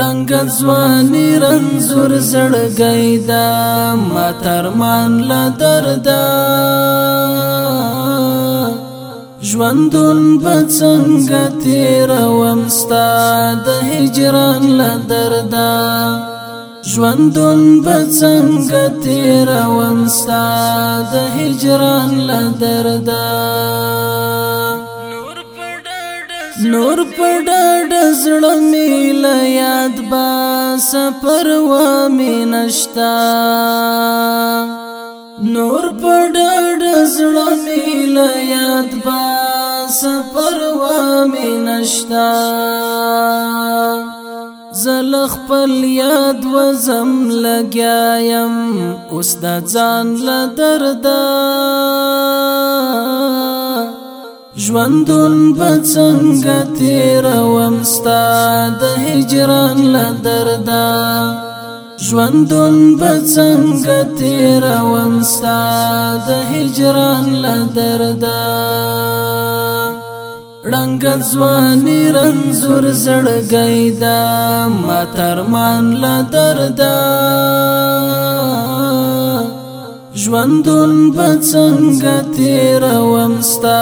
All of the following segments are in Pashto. رنگ ځواني رنزور زړګي دا ماترمان لا دردا ژوندون بڅنګ تیر ومستا د هجران لا دردا ژوندون بڅنګ تیر ومستا د هجران لا دردا نور پډډ نور پډډ سفر و مینشتا نور پډړ زړه میل یاد با سفر و مینشتا زل خپل یاد و زم لګایم اوس د ځان له دردا ژوندون بڅنګه تیر ومستا د هجران له دردا ژوندون بڅنګه تیر ومستا د هجران له دردا رنگ ځواني رنزور زړګیدا ماترمان له دردا ژوندون بڅنګ تیر ومستا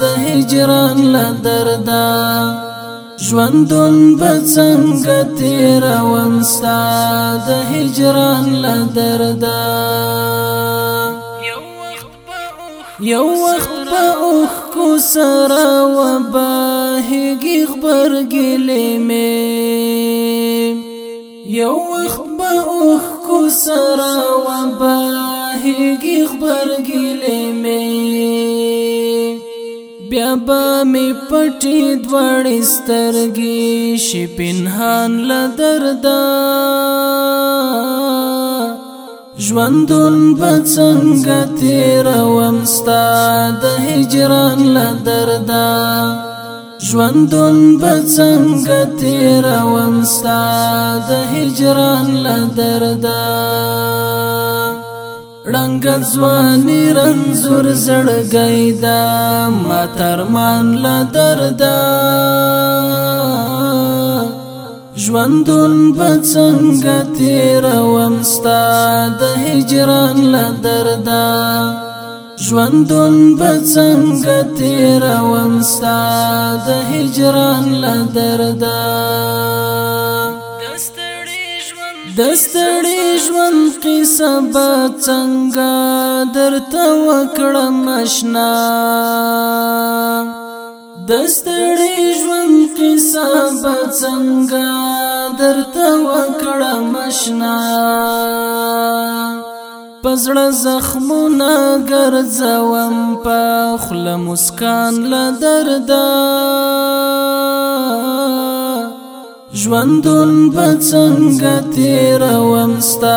د هجران ل دردا ژوندون بڅنګ تیر ومستا د هجران ل دردا یو وخت په اوخ کو سره و باهږي خبرګې لمه یو وخت په اوخ کو سره و باهږي هیږي خبرګلې مې بیا به مې پټې دوړ سترګې شي پنهان لدردا ژوندون به څنګه تیروم ستا د هجران لدردا ژوندون به څنګه تیروم ستا د هجران لدردا رنگ ځواني رنزور زړګي دا ما ترمان لا دردا ژوندون په څنګه تیر وم ستا د هجران لا دردا ژوندون په څنګه تیر وم ستا د هجران لا دردا دستړي ژوند قصه به څنګه درته وکړم آشنا دستړي ژوند قصه به څنګه درته وکړم آشنا پزړه زخمونه ګرځوم په خله مسکان له درده ژوندون بڅنګ تیر ومستا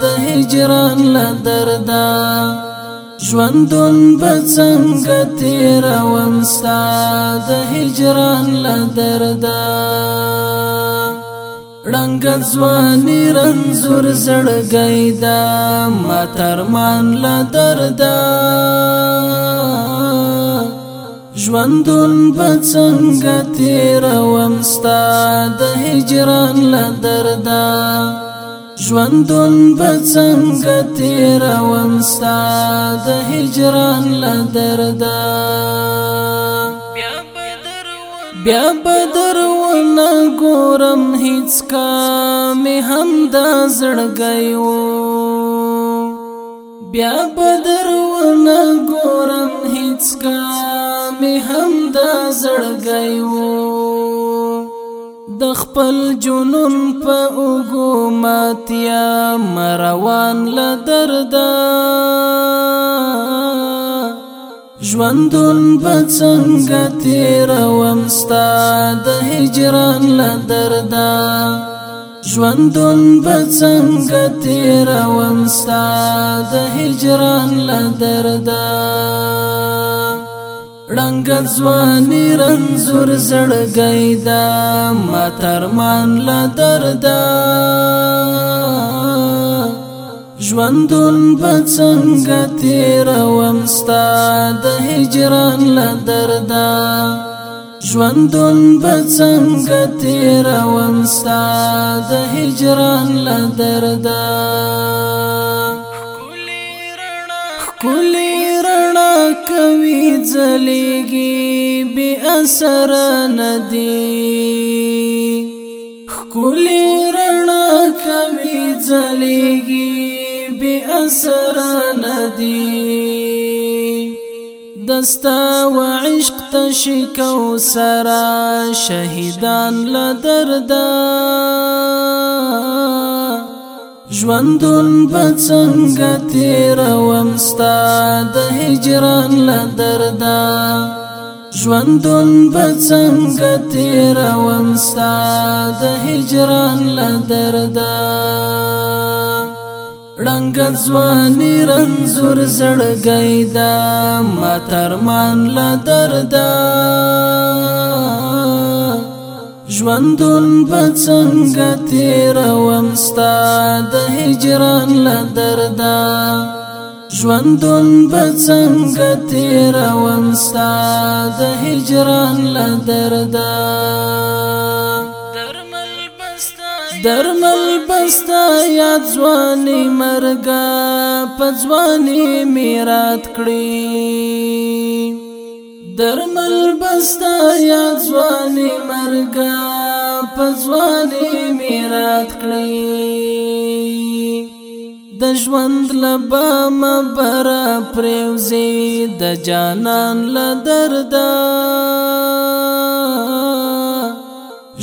د هجران له دردا ژوندون بڅنګ تیر ومستا د هجران له دردا رنگ ځواني رنزور زړګي دا ماترمان له دردا ژوندون به څنګه تیروم ستا د هجران له درده ژوندون به څنګه تیروم ستا د هجران له درده بیا بدر ونه ګورم هیڅ کام هم دا زړګي وو بیا بدر ونه ګورم هیڅ کام می هم د زړګي وو د خپل جنون په اوګو ماتیا مروان ل دردا ژوندون په څنګه تیر ومستا د هجران ل دردا ژوندون په څنګه تیر ومستا د هجران ل دردا ړنګ ځواني رنزور زړګی دا ما ترمان لا دردا ژوندون به څنګه تیروم ستا د هجران لا دردا ژوندون به څنګه تیروم ستا د هجران لا دردا ځلېږي بي اثر ندي خولي رڼا کمي ځلېږي بي اثر ندي دستا و عشق و سرا شهیدان لدردان ژوندون بڅنګ تیر ومستا د هجران لدردا ژوندون بڅنګ تیر ومستا د هجران لدردا رنگ ځواني رنزور زړګیدا ماترمان لدردا ژوندون بڅنګ تیر ومستا د هجران ل دردا ژوندون بڅنګ تیر ومستا د هجران ل دردا درمل بستا یاد ځواني مرګه په ځواني میرات کړی درمل بستا یا ځواني مرګا په ځواني میرات کړی د ژوند لبا مبر پروزي د جانان ل دردا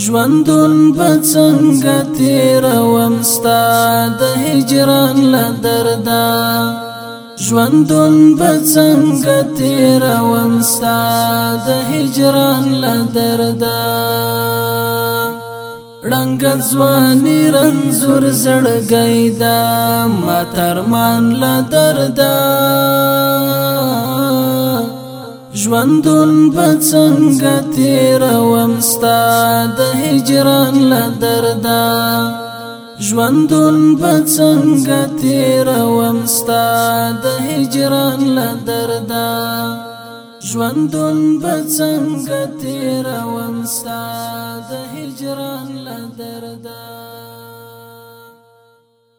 ژوندون بڅنګ تیر ومستا د هجران ل دردا ژوندون به څنګه تیروم ستا د هجران له درده رنگ ځواني رنځور زړګی دا ما ترمان له درده ژوندون به څنګه تیروم ستا د هجران له درده ژوندون به څنګه تیروم ستا د هجران له درده ژوندون به څنګه تیروم ستا د هجران له درده